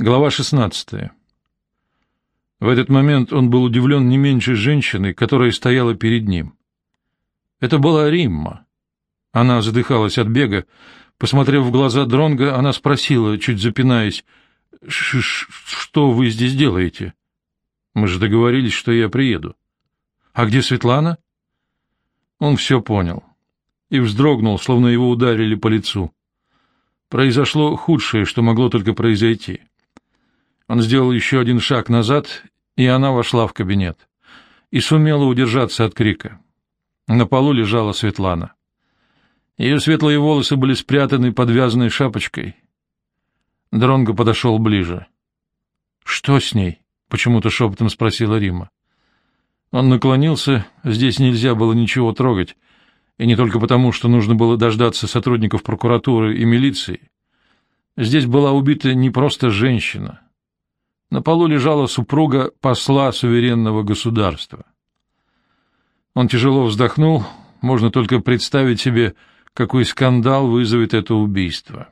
Глава 16. В этот момент он был удивлен не меньше женщины, которая стояла перед ним. Это была Римма. Она задыхалась от бега. Посмотрев в глаза Дронга, она спросила, чуть запинаясь, «Что вы здесь делаете? Мы же договорились, что я приеду. А где Светлана?» Он все понял и вздрогнул, словно его ударили по лицу. Произошло худшее, что могло только произойти. Он сделал еще один шаг назад, и она вошла в кабинет. И сумела удержаться от крика. На полу лежала Светлана. Ее светлые волосы были спрятаны подвязанной шапочкой. Дронго подошел ближе. «Что с ней?» — почему-то шепотом спросила Рима. Он наклонился, здесь нельзя было ничего трогать, и не только потому, что нужно было дождаться сотрудников прокуратуры и милиции. Здесь была убита не просто женщина — на полу лежала супруга посла суверенного государства. Он тяжело вздохнул, можно только представить себе, какой скандал вызовет это убийство.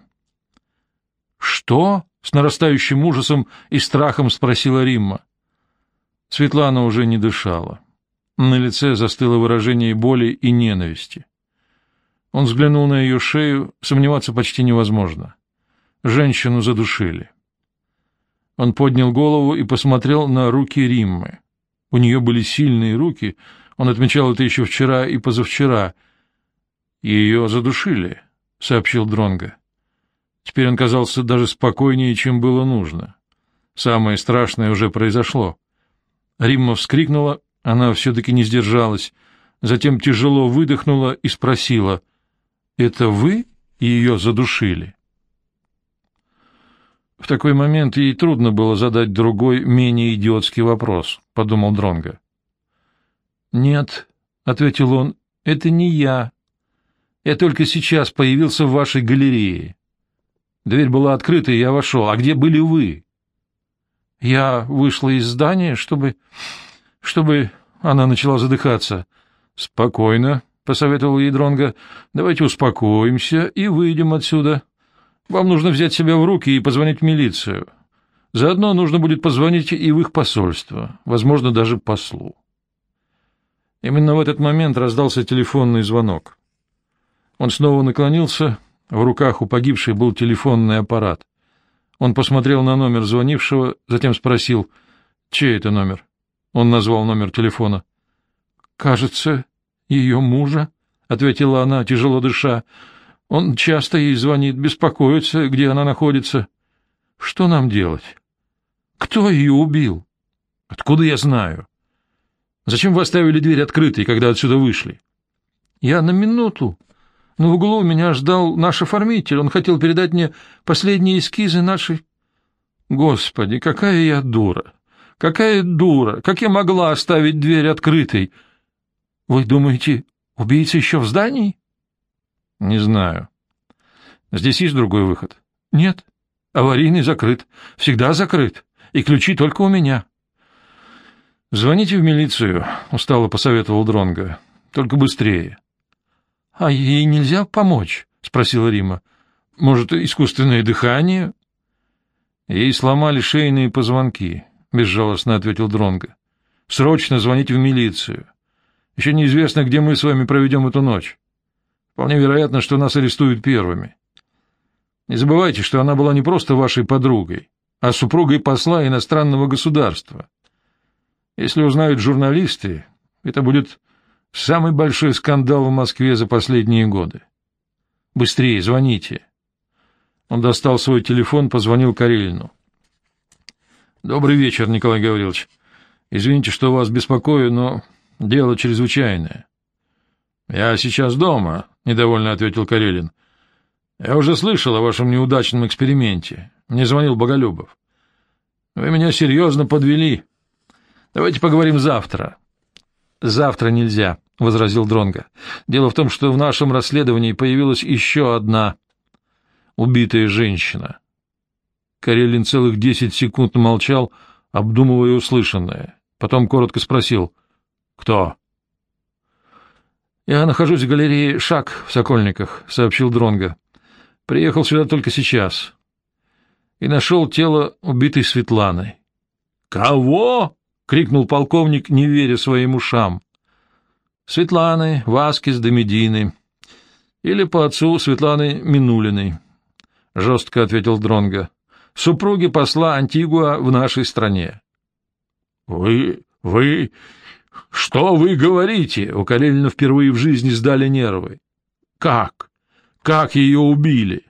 «Что?» — с нарастающим ужасом и страхом спросила Римма. Светлана уже не дышала. На лице застыло выражение боли и ненависти. Он взглянул на ее шею, сомневаться почти невозможно. Женщину задушили. Он поднял голову и посмотрел на руки Риммы. У нее были сильные руки, он отмечал это еще вчера и позавчера. Ее задушили, — сообщил Дронга. Теперь он казался даже спокойнее, чем было нужно. Самое страшное уже произошло. Римма вскрикнула, она все-таки не сдержалась, затем тяжело выдохнула и спросила, — Это вы ее задушили? В такой момент ей трудно было задать другой, менее идиотский вопрос, — подумал Дронга. Нет, — ответил он, — это не я. Я только сейчас появился в вашей галерее. Дверь была открыта, и я вошел. А где были вы? Я вышла из здания, чтобы... чтобы... Она начала задыхаться. — Спокойно, — посоветовал ей Дронга. Давайте успокоимся и выйдем отсюда. — вам нужно взять себя в руки и позвонить в милицию. Заодно нужно будет позвонить и в их посольство, возможно, даже послу. Именно в этот момент раздался телефонный звонок. Он снова наклонился, в руках у погибшей был телефонный аппарат. Он посмотрел на номер звонившего, затем спросил, чей это номер. Он назвал номер телефона. — Кажется, ее мужа, — ответила она, тяжело дыша. Он часто ей звонит, беспокоится, где она находится. Что нам делать? Кто ее убил? Откуда я знаю? Зачем вы оставили дверь открытой, когда отсюда вышли? Я на минуту. На углу меня ждал наш оформитель. Он хотел передать мне последние эскизы нашей... Господи, какая я дура! Какая дура! Как я могла оставить дверь открытой? Вы думаете, убийца еще в здании? — Не знаю. Здесь есть другой выход? — Нет. Аварийный закрыт. Всегда закрыт. И ключи только у меня. — Звоните в милицию, — устало посоветовал Дронга. Только быстрее. — А ей нельзя помочь? — спросила Рима. — Может, искусственное дыхание? — Ей сломали шейные позвонки, — безжалостно ответил Дронга. Срочно звоните в милицию. Еще неизвестно, где мы с вами проведем эту ночь. Вполне вероятно, что нас арестуют первыми. Не забывайте, что она была не просто вашей подругой, а супругой посла иностранного государства. Если узнают журналисты, это будет самый большой скандал в Москве за последние годы. Быстрее, звоните. Он достал свой телефон, позвонил Карелину. Добрый вечер, Николай Гаврилович. Извините, что вас беспокою, но дело чрезвычайное. Я сейчас дома, — недовольно ответил Карелин. — Я уже слышал о вашем неудачном эксперименте. Мне звонил Боголюбов. Вы меня серьезно подвели. Давайте поговорим завтра. — Завтра нельзя, — возразил Дронга. Дело в том, что в нашем расследовании появилась еще одна убитая женщина. Карелин целых десять секунд молчал, обдумывая услышанное. Потом коротко спросил. — Кто? — «Я нахожусь в галерее «Шаг» в Сокольниках», — сообщил Дронга. «Приехал сюда только сейчас. и нашел тело убитой Светланы. «Кого?» — крикнул полковник, не веря своим ушам. «Светланы, Васкис де Медины. Или по отцу Светланы Минулиной», — жестко ответил Дронга. «Супруги посла Антигуа в нашей стране». «Вы... вы... что вы говорите?» У Калинина впервые в жизни сдали нервы. «Как? Как ее убили?»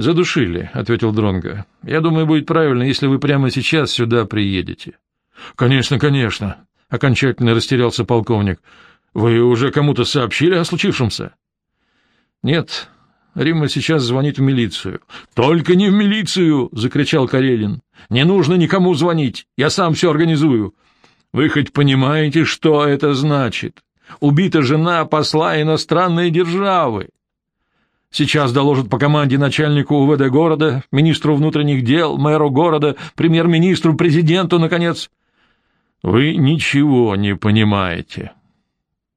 «Задушили», — ответил Дронга. «Я думаю, будет правильно, если вы прямо сейчас сюда приедете». «Конечно, конечно», — окончательно растерялся полковник. «Вы уже кому-то сообщили о случившемся?» «Нет, Римма сейчас звонит в милицию». «Только не в милицию!» — закричал Карелин. «Не нужно никому звонить, я сам все организую. Вы хоть понимаете, что это значит? Убита жена посла иностранной державы. Сейчас доложат по команде начальнику УВД города, министру внутренних дел, мэру города, премьер-министру, президенту, наконец. Вы ничего не понимаете.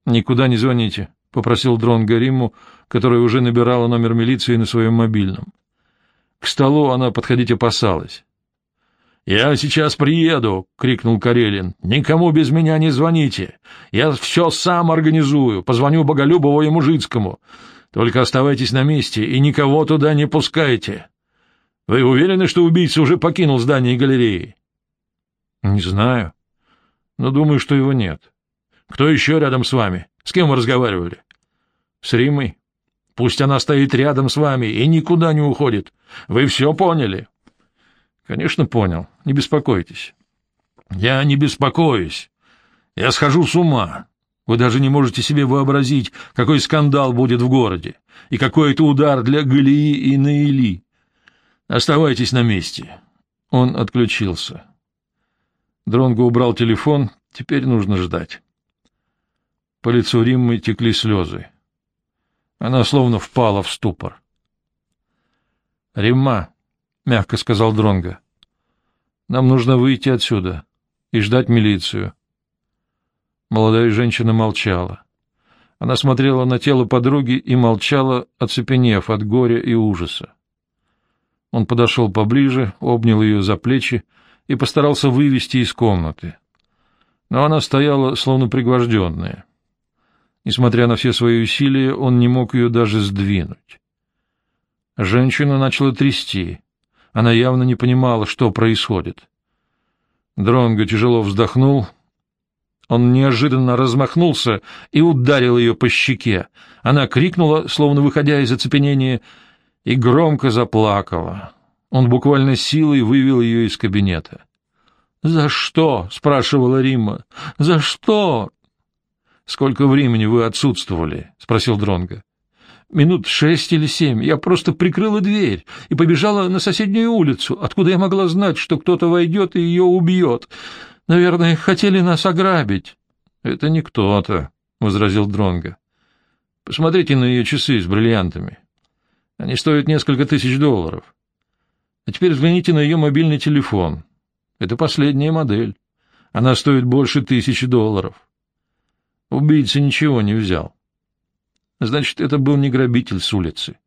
Никуда не звоните, попросил дрон Гариму, которая уже набирала номер милиции на своем мобильном. К столу она подходить опасалась. «Я сейчас приеду!» — крикнул Карелин. «Никому без меня не звоните! Я все сам организую, позвоню Боголюбову и Мужицкому. Только оставайтесь на месте и никого туда не пускайте. Вы уверены, что убийца уже покинул здание галереи? — Не знаю, но думаю, что его нет. Кто еще рядом с вами? С кем вы разговаривали? — С Римой. Пусть она стоит рядом с вами и никуда не уходит. Вы все поняли? — Конечно, понял. Не беспокойтесь. — Я не беспокоюсь. Я схожу с ума. Вы даже не можете себе вообразить, какой скандал будет в городе, и какой это удар для Галии и Наили. Оставайтесь на месте. Он отключился. Дронго убрал телефон, теперь нужно ждать. По лицу Риммы текли слезы. Она словно впала в ступор. «Римма», — мягко сказал Дронго, — «нам нужно выйти отсюда и ждать милицию». Молодая женщина молчала. Она смотрела на тело подруги и молчала, оцепенев от горя и ужаса. Он подошел поближе, обнял ее за плечи и постарался вывести из комнаты. Но она стояла, словно пригвожденная. Несмотря на все свои усилия, он не мог ее даже сдвинуть. Женщина начала трясти. Она явно не понимала, что происходит. Дронго тяжело вздохнул — он неожиданно размахнулся и ударил ее по щеке. Она крикнула, словно выходя из оцепенения, и громко заплакала. Он буквально силой вывел ее из кабинета. «За что?» — спрашивала Римма. «За что?» «Сколько времени вы отсутствовали?» — спросил Дронга. «Минут шесть или семь. Я просто прикрыла дверь и побежала на соседнюю улицу, откуда я могла знать, что кто-то войдет и ее убьет. Наверное, хотели нас ограбить. — Это не кто-то, — возразил Дронга. Посмотрите на ее часы с бриллиантами. Они стоят несколько тысяч долларов. А теперь взгляните на ее мобильный телефон. Это последняя модель. Она стоит больше тысячи долларов. Убийца ничего не взял. Значит, это был не грабитель с улицы.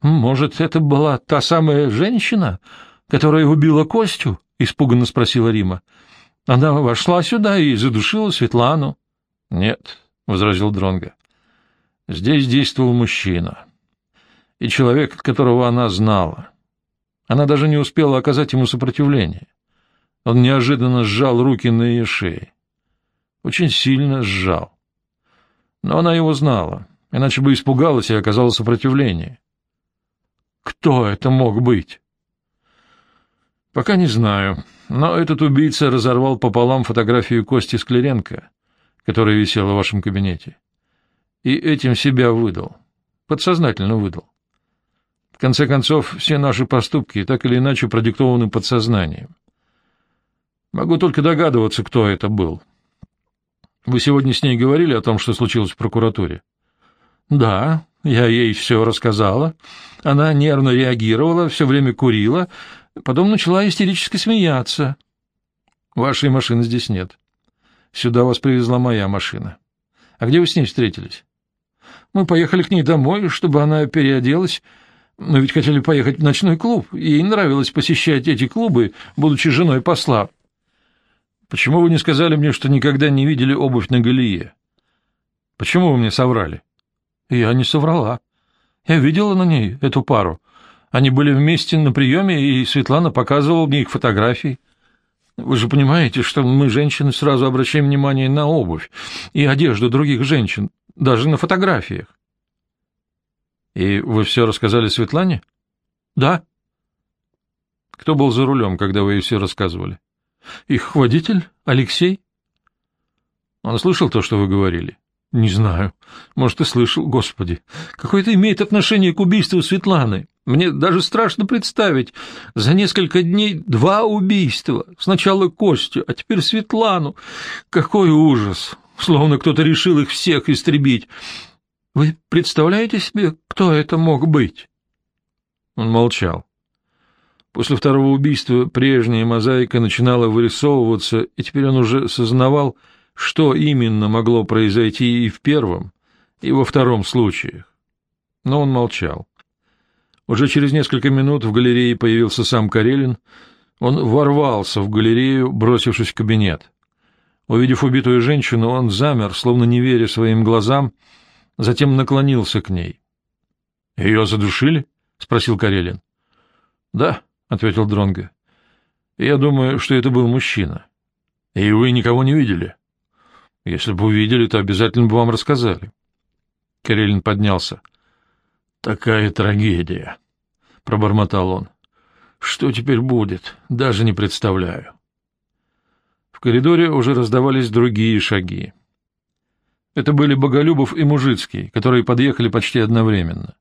Может, это была та самая женщина, которая убила Костю? — испуганно спросила Рима. Она вошла сюда и задушила Светлану. — Нет, — возразил Дронга. Здесь действовал мужчина. И человек, которого она знала. Она даже не успела оказать ему сопротивление. Он неожиданно сжал руки на ее шее. Очень сильно сжал. Но она его знала, иначе бы испугалась и оказала сопротивление. Кто это мог быть? Пока не знаю. Но этот убийца разорвал пополам фотографию Кости Скляренко, которая висела в вашем кабинете. И этим себя выдал. Подсознательно выдал. В конце концов, все наши поступки так или иначе продиктованы подсознанием. Могу только догадываться, кто это был. Вы сегодня с ней говорили о том, что случилось в прокуратуре? Да, я ей все рассказала. Она нервно реагировала, все время курила, Потом начала истерически смеяться. Вашей машины здесь нет. Сюда вас привезла моя машина. А где вы с ней встретились? Мы поехали к ней домой, чтобы она переоделась. Мы ведь хотели поехать в ночной клуб, ей нравилось посещать эти клубы, будучи женой посла. Почему вы не сказали мне, что никогда не видели обувь на Галие? Почему вы мне соврали? Я не соврала. Я видела на ней эту пару. Они были вместе на приеме, и Светлана показывала мне их фотографии. Вы же понимаете, что мы, женщины, сразу обращаем внимание на обувь и одежду других женщин, даже на фотографиях. И вы все рассказали Светлане? Да. Кто был за рулем, когда вы ей все рассказывали? Их водитель, Алексей. Он слышал то, что вы говорили? Не знаю. Может, и слышал, господи. Какое это имеет отношение к убийству Светланы? Мне даже страшно представить. За несколько дней два убийства. Сначала Костю, а теперь Светлану. Какой ужас! Словно кто-то решил их всех истребить. Вы представляете себе, кто это мог быть? Он молчал. После второго убийства прежняя мозаика начинала вырисовываться, и теперь он уже сознавал, что именно могло произойти и в первом, и во втором случаях. Но он молчал. Уже через несколько минут в галерее появился сам Карелин. Он ворвался в галерею, бросившись в кабинет. Увидев убитую женщину, он замер, словно не веря своим глазам, затем наклонился к ней. — Ее задушили? — спросил Карелин. — Да, — ответил Дронго. — Я думаю, что это был мужчина. — И вы никого не видели? — Если бы увидели, то обязательно бы вам рассказали. Карелин поднялся. — Такая трагедия, — пробормотал он. — Что теперь будет, даже не представляю. В коридоре уже раздавались другие шаги. Это были Боголюбов и Мужицкий, которые подъехали почти одновременно.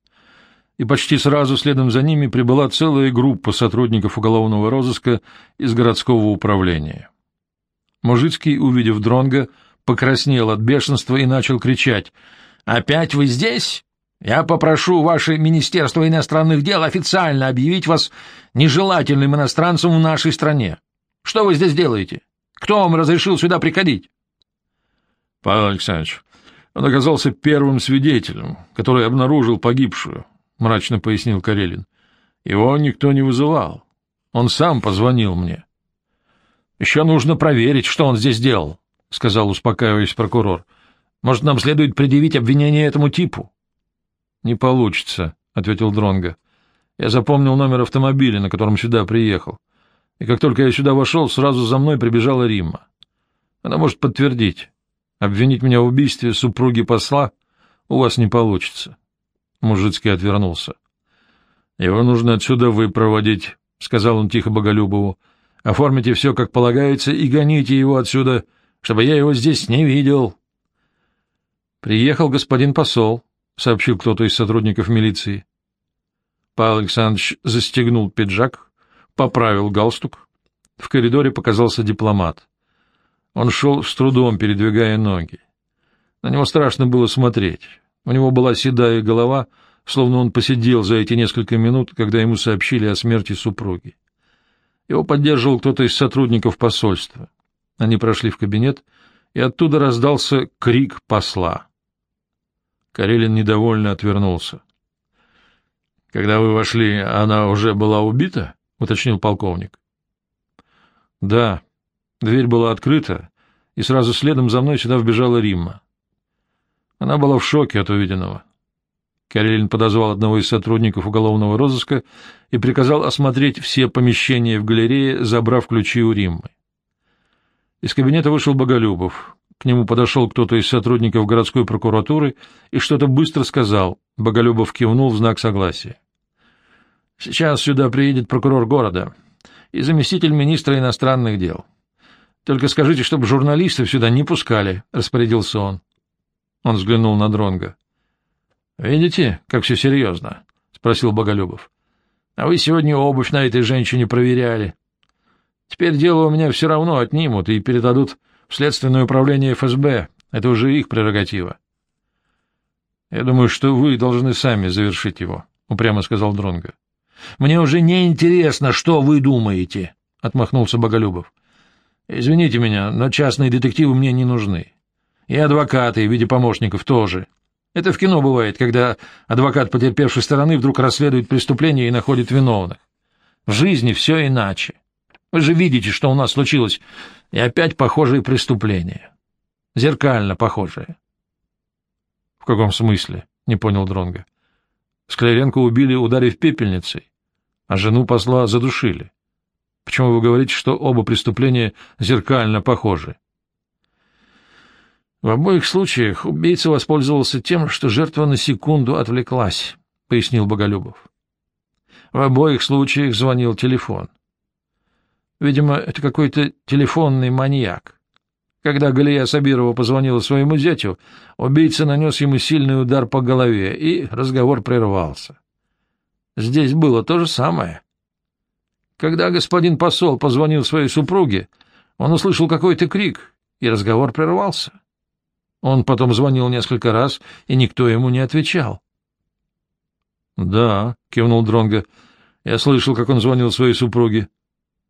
И почти сразу следом за ними прибыла целая группа сотрудников уголовного розыска из городского управления. Мужицкий, увидев Дронга, покраснел от бешенства и начал кричать. «Опять вы здесь? Я попрошу ваше Министерство иностранных дел официально объявить вас нежелательным иностранцем в нашей стране. Что вы здесь делаете? Кто вам разрешил сюда приходить?» Павел Александрович, он оказался первым свидетелем, который обнаружил погибшую, — мрачно пояснил Карелин. Его никто не вызывал. Он сам позвонил мне. — Еще нужно проверить, что он здесь делал, — сказал, успокаиваясь прокурор. — Может, нам следует предъявить обвинение этому типу? — Не получится, — ответил Дронга. Я запомнил номер автомобиля, на котором сюда приехал. И как только я сюда вошел, сразу за мной прибежала Римма. Она может подтвердить. Обвинить меня в убийстве супруги посла у вас не получится. Мужицкий отвернулся. — Его нужно отсюда выпроводить, — сказал он тихо Боголюбову. — Оформите все, как полагается, и гоните его отсюда, чтобы я его здесь не видел. — Приехал господин посол, — сообщил кто-то из сотрудников милиции. Павел Александрович застегнул пиджак, поправил галстук. В коридоре показался дипломат. Он шел с трудом, передвигая ноги. На него страшно было смотреть. У него была седая голова, словно он посидел за эти несколько минут, когда ему сообщили о смерти супруги. Его поддерживал кто-то из сотрудников посольства. Они прошли в кабинет, и оттуда раздался крик посла. Карелин недовольно отвернулся. — Когда вы вошли, она уже была убита? — уточнил полковник. — Да, Дверь была открыта, и сразу следом за мной сюда вбежала Римма. Она была в шоке от увиденного. Карелин подозвал одного из сотрудников уголовного розыска и приказал осмотреть все помещения в галерее, забрав ключи у Риммы. Из кабинета вышел Боголюбов. К нему подошел кто-то из сотрудников городской прокуратуры и что-то быстро сказал. Боголюбов кивнул в знак согласия. — Сейчас сюда приедет прокурор города и заместитель министра иностранных дел. Только скажите, чтобы журналистов сюда не пускали, — распорядился он. Он взглянул на Дронга. Видите, как все серьезно? — спросил Боголюбов. — А вы сегодня обувь на этой женщине проверяли. Теперь дело у меня все равно отнимут и передадут в Следственное управление ФСБ. Это уже их прерогатива. — Я думаю, что вы должны сами завершить его, — упрямо сказал Дронга. Мне уже не интересно, что вы думаете, — отмахнулся Боголюбов. Извините меня, но частные детективы мне не нужны. И адвокаты в виде помощников тоже. Это в кино бывает, когда адвокат потерпевшей стороны вдруг расследует преступление и находит виновных. В жизни все иначе. Вы же видите, что у нас случилось, и опять похожие преступления. Зеркально похожие. — В каком смысле? — не понял Дронга. Скляренко убили, ударив пепельницей, а жену посла задушили. Почему вы говорите, что оба преступления зеркально похожи? В обоих случаях убийца воспользовался тем, что жертва на секунду отвлеклась, — пояснил Боголюбов. В обоих случаях звонил телефон. Видимо, это какой-то телефонный маньяк. Когда Галия Сабирова позвонила своему зятю, убийца нанес ему сильный удар по голове, и разговор прервался. Здесь было то же самое. Когда господин посол позвонил своей супруге, он услышал какой-то крик, и разговор прервался. Он потом звонил несколько раз, и никто ему не отвечал. — Да, — кивнул Дронго, — я слышал, как он звонил своей супруге. —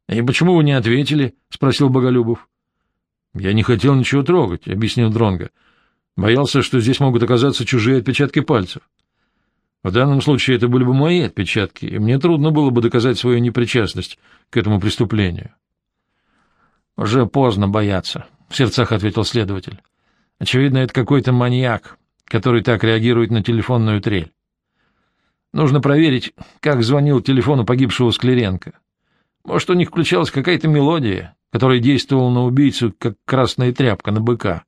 И почему вы не ответили? — спросил Боголюбов. — Я не хотел ничего трогать, — объяснил Дронго. Боялся, что здесь могут оказаться чужие отпечатки пальцев. В данном случае это были бы мои отпечатки, и мне трудно было бы доказать свою непричастность к этому преступлению. — Уже поздно бояться, — в сердцах ответил следователь. — Очевидно, это какой-то маньяк, который так реагирует на телефонную трель. Нужно проверить, как звонил телефону погибшего Склеренко. Может, у них включалась какая-то мелодия, которая действовала на убийцу, как красная тряпка на быка.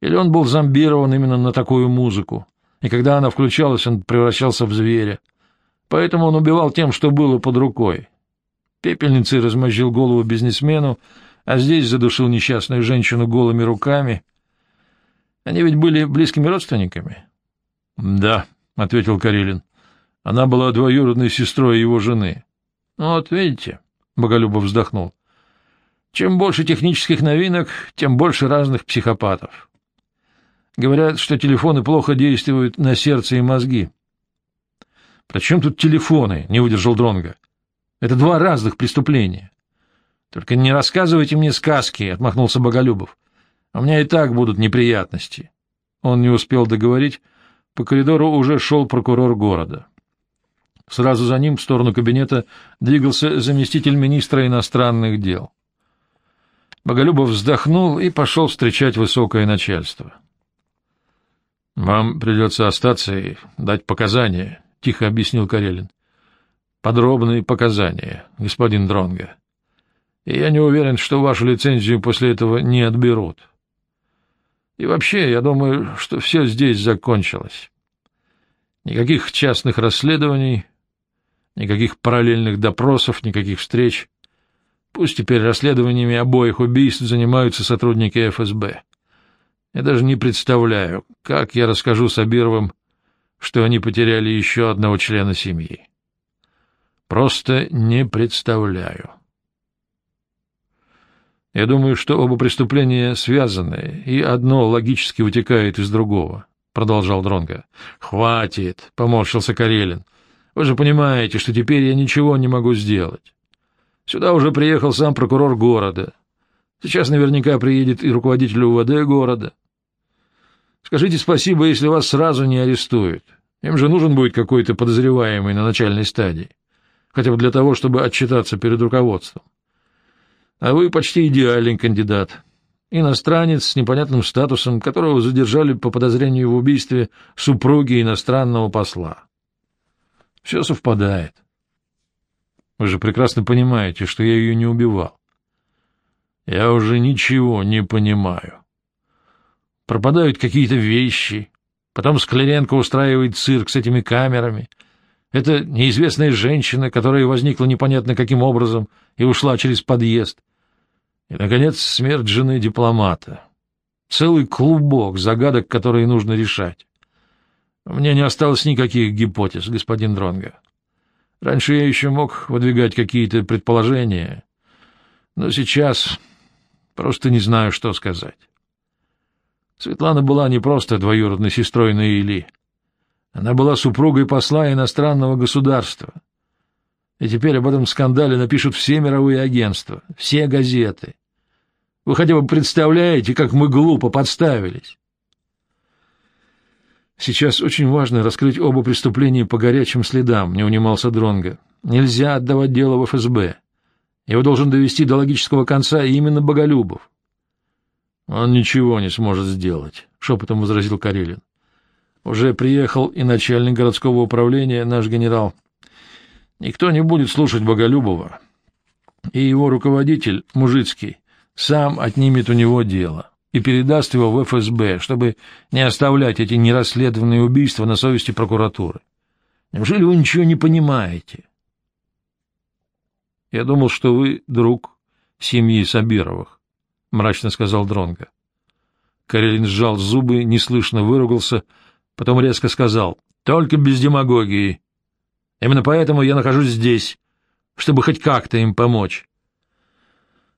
Или он был зомбирован именно на такую музыку, и когда она включалась, он превращался в зверя. Поэтому он убивал тем, что было под рукой. Пепельницей размозжил голову бизнесмену, а здесь задушил несчастную женщину голыми руками. Они ведь были близкими родственниками? — Да, — ответил Карелин. — Она была двоюродной сестрой его жены. — Вот видите, — Боголюбов вздохнул. — Чем больше технических новинок, тем больше разных психопатов. Говорят, что телефоны плохо действуют на сердце и мозги. — При чем тут телефоны? — не выдержал Дронга. Это два разных преступления. — Только не рассказывайте мне сказки, — отмахнулся Боголюбов. — У меня и так будут неприятности. Он не успел договорить. По коридору уже шел прокурор города. Сразу за ним в сторону кабинета двигался заместитель министра иностранных дел. Боголюбов вздохнул и пошел встречать высокое начальство. — Вам придется остаться и дать показания, — тихо объяснил Карелин. — Подробные показания, господин Дронга. И я не уверен, что вашу лицензию после этого не отберут. И вообще, я думаю, что все здесь закончилось. Никаких частных расследований, никаких параллельных допросов, никаких встреч. Пусть теперь расследованиями обоих убийств занимаются сотрудники ФСБ. Я даже не представляю, как я расскажу Сабировым, что они потеряли еще одного члена семьи. Просто не представляю. Я думаю, что оба преступления связаны, и одно логически вытекает из другого, — продолжал Дронго. Хватит, — поморщился Карелин. — Вы же понимаете, что теперь я ничего не могу сделать. Сюда уже приехал сам прокурор города. Сейчас наверняка приедет и руководитель УВД города. Скажите спасибо, если вас сразу не арестуют. Им же нужен будет какой-то подозреваемый на начальной стадии, хотя бы для того, чтобы отчитаться перед руководством. А вы почти идеальный кандидат. Иностранец с непонятным статусом, которого задержали по подозрению в убийстве супруги иностранного посла. Все совпадает. Вы же прекрасно понимаете, что я ее не убивал. Я уже ничего не понимаю. Пропадают какие-то вещи. Потом Скляренко устраивает цирк с этими камерами. Это неизвестная женщина, которая возникла непонятно каким образом и ушла через подъезд. И, наконец, смерть жены дипломата. Целый клубок загадок, которые нужно решать. Меня не осталось никаких гипотез, господин Дронга. Раньше я еще мог выдвигать какие-то предположения, но сейчас просто не знаю, что сказать. Светлана была не просто двоюродной сестрой Наили. Она была супругой посла иностранного государства. И теперь об этом скандале напишут все мировые агентства, все газеты. Вы хотя бы представляете, как мы глупо подставились? Сейчас очень важно раскрыть оба преступления по горячим следам, не унимался Дронга. Нельзя отдавать дело в ФСБ. Его должен довести до логического конца именно Боголюбов. Он ничего не сможет сделать, шепотом возразил Карелин. Уже приехал и начальник городского управления, наш генерал. Никто не будет слушать Боголюбова. И его руководитель, Мужицкий, сам отнимет у него дело и передаст его в ФСБ, чтобы не оставлять эти нерасследованные убийства на совести прокуратуры. Неужели вы ничего не понимаете? — Я думал, что вы друг семьи Сабировых, — мрачно сказал Дронга. Карелин сжал зубы, неслышно выругался, потом резко сказал, — Только без демагогии. Именно поэтому я нахожусь здесь, чтобы хоть как-то им помочь.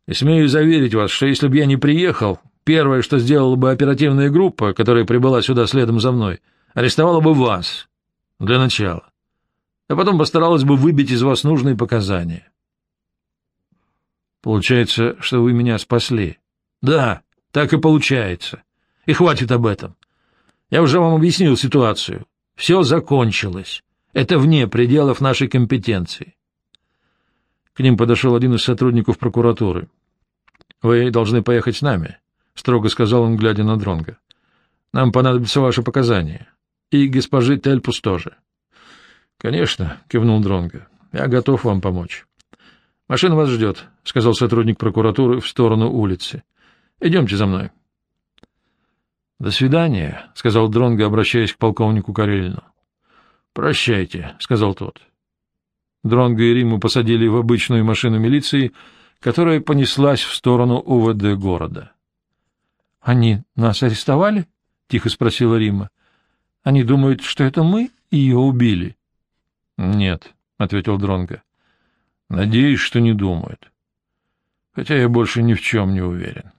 И смею заверить вас, что если бы я не приехал, Первое, что сделала бы оперативная группа, которая прибыла сюда следом за мной, арестовала бы вас. Для начала. А потом постаралась бы выбить из вас нужные показания. Получается, что вы меня спасли. Да, так и получается. И хватит об этом. Я уже вам объяснил ситуацию. Все закончилось. Это вне пределов нашей компетенции. К ним подошел один из сотрудников прокуратуры. Вы должны поехать с нами. — строго сказал он, глядя на Дронга. Нам понадобятся ваши показания. И госпожи Тельпус тоже. — Конечно, — кивнул Дронга. Я готов вам помочь. — Машина вас ждет, — сказал сотрудник прокуратуры в сторону улицы. — Идемте за мной. — До свидания, — сказал Дронга, обращаясь к полковнику Карелину. — Прощайте, — сказал тот. Дронга и Риму посадили в обычную машину милиции, которая понеслась в сторону УВД города. — Они нас арестовали? — тихо спросила Рима. — Они думают, что это мы ее убили? — Нет, — ответил Дронго. — Надеюсь, что не думают. Хотя я больше ни в чем не уверен.